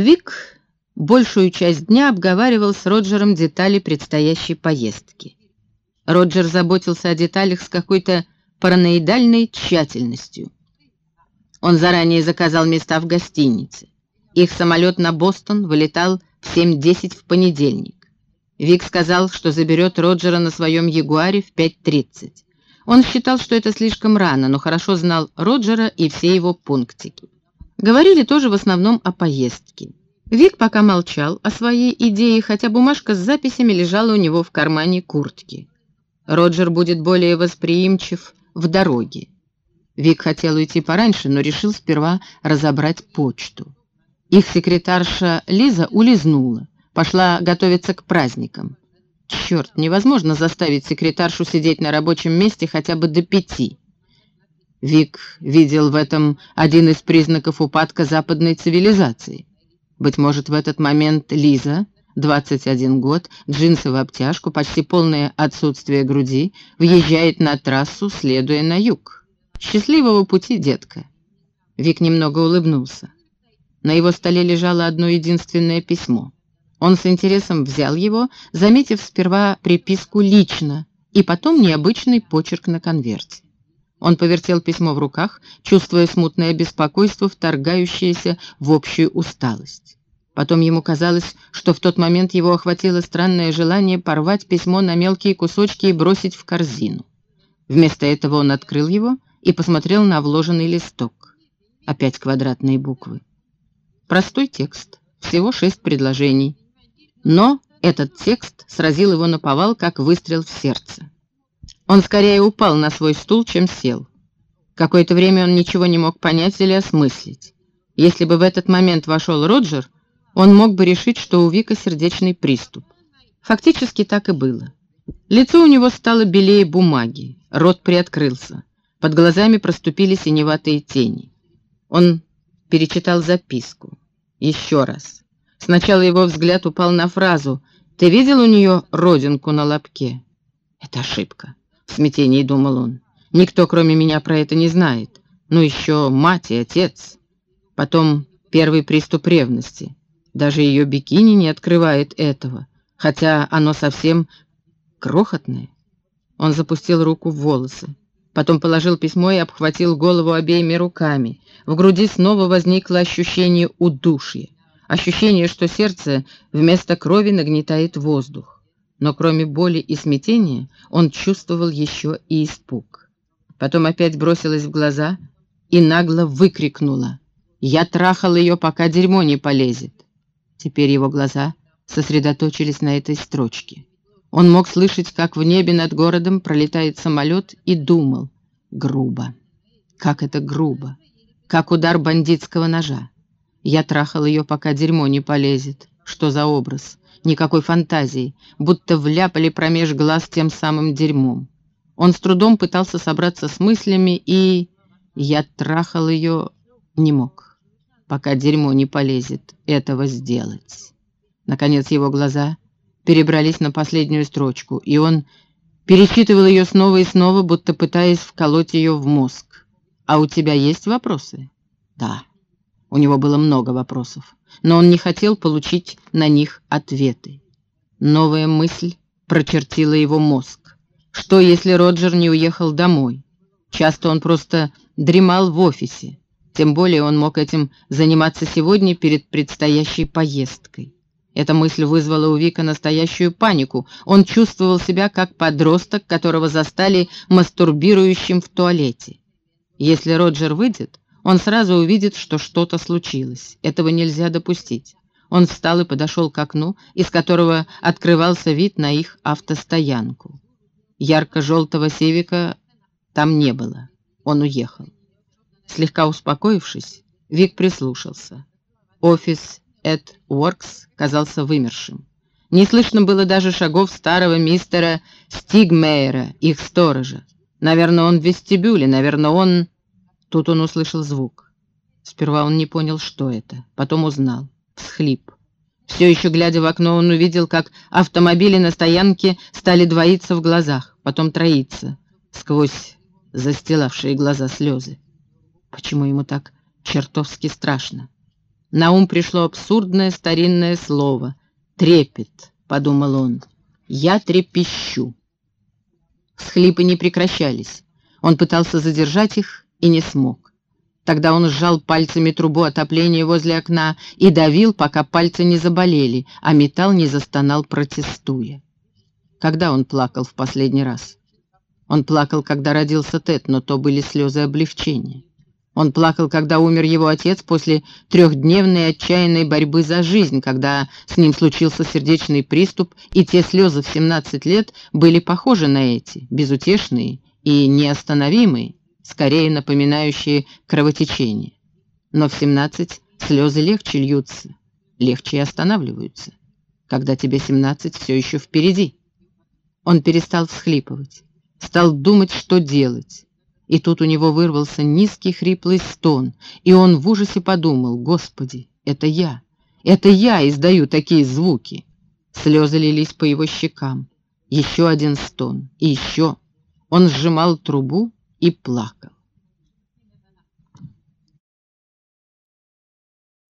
Вик большую часть дня обговаривал с Роджером детали предстоящей поездки. Роджер заботился о деталях с какой-то параноидальной тщательностью. Он заранее заказал места в гостинице. Их самолет на Бостон вылетал в 7.10 в понедельник. Вик сказал, что заберет Роджера на своем Ягуаре в 5.30. Он считал, что это слишком рано, но хорошо знал Роджера и все его пунктики. Говорили тоже в основном о поездке. Вик пока молчал о своей идее, хотя бумажка с записями лежала у него в кармане куртки. Роджер будет более восприимчив в дороге. Вик хотел уйти пораньше, но решил сперва разобрать почту. Их секретарша Лиза улизнула, пошла готовиться к праздникам. Черт, невозможно заставить секретаршу сидеть на рабочем месте хотя бы до пяти. Вик видел в этом один из признаков упадка западной цивилизации. Быть может, в этот момент Лиза, 21 год, джинсы в обтяжку, почти полное отсутствие груди, въезжает на трассу, следуя на юг. Счастливого пути, детка. Вик немного улыбнулся. На его столе лежало одно единственное письмо. Он с интересом взял его, заметив сперва приписку «лично» и потом необычный почерк на конверте. Он повертел письмо в руках, чувствуя смутное беспокойство, вторгающееся в общую усталость. Потом ему казалось, что в тот момент его охватило странное желание порвать письмо на мелкие кусочки и бросить в корзину. Вместо этого он открыл его и посмотрел на вложенный листок. Опять квадратные буквы. Простой текст, всего шесть предложений. Но этот текст сразил его на повал, как выстрел в сердце. Он скорее упал на свой стул, чем сел. Какое-то время он ничего не мог понять или осмыслить. Если бы в этот момент вошел Роджер, он мог бы решить, что у Вика сердечный приступ. Фактически так и было. Лицо у него стало белее бумаги, рот приоткрылся, под глазами проступили синеватые тени. Он перечитал записку. Еще раз. Сначала его взгляд упал на фразу «Ты видел у нее родинку на лобке?» «Это ошибка в смятении думал он. Никто, кроме меня, про это не знает. Ну еще мать и отец. Потом первый приступ ревности. Даже ее бикини не открывает этого, хотя оно совсем крохотное. Он запустил руку в волосы. Потом положил письмо и обхватил голову обеими руками. В груди снова возникло ощущение удушья. Ощущение, что сердце вместо крови нагнетает воздух но кроме боли и смятения он чувствовал еще и испуг. Потом опять бросилась в глаза и нагло выкрикнула. «Я трахал ее, пока дерьмо не полезет». Теперь его глаза сосредоточились на этой строчке. Он мог слышать, как в небе над городом пролетает самолет, и думал. Грубо. Как это грубо. Как удар бандитского ножа. Я трахал ее, пока дерьмо не полезет. Что за образ? Никакой фантазии, будто вляпали промеж глаз тем самым дерьмом. Он с трудом пытался собраться с мыслями, и... Я трахал ее не мог, пока дерьмо не полезет этого сделать. Наконец его глаза перебрались на последнюю строчку, и он перечитывал ее снова и снова, будто пытаясь вколоть ее в мозг. «А у тебя есть вопросы?» «Да». У него было много вопросов но он не хотел получить на них ответы. Новая мысль прочертила его мозг. Что, если Роджер не уехал домой? Часто он просто дремал в офисе. Тем более он мог этим заниматься сегодня перед предстоящей поездкой. Эта мысль вызвала у Вика настоящую панику. Он чувствовал себя как подросток, которого застали мастурбирующим в туалете. Если Роджер выйдет, он сразу увидит, что что-то случилось. Этого нельзя допустить. Он встал и подошел к окну, из которого открывался вид на их автостоянку. Ярко-желтого севика там не было. Он уехал. Слегка успокоившись, Вик прислушался. Офис Эд Уоркс казался вымершим. Не слышно было даже шагов старого мистера Стигмейера, их сторожа. Наверное, он в вестибюле, наверное, он... Тут он услышал звук. Сперва он не понял, что это, потом узнал. Всхлип. Все еще глядя в окно, он увидел, как автомобили на стоянке стали двоиться в глазах, потом троиться, сквозь застилавшие глаза слезы. Почему ему так чертовски страшно? На ум пришло абсурдное старинное слово «трепет», — подумал он. «Я трепещу». Схлипы не прекращались. Он пытался задержать их и не смог. Тогда он сжал пальцами трубу отопления возле окна и давил, пока пальцы не заболели, а металл не застонал, протестуя. Когда он плакал в последний раз? Он плакал, когда родился Тед, но то были слезы облегчения. Он плакал, когда умер его отец после трехдневной отчаянной борьбы за жизнь, когда с ним случился сердечный приступ, и те слезы в 17 лет были похожи на эти, безутешные и неостановимые, скорее напоминающие кровотечение. Но в 17 слезы легче льются, легче и останавливаются. Когда тебе 17, все еще впереди. Он перестал всхлипывать, стал думать, что делать. И тут у него вырвался низкий хриплый стон, и он в ужасе подумал, «Господи, это я! Это я издаю такие звуки!» Слезы лились по его щекам. Еще один стон, и еще. Он сжимал трубу и плакал.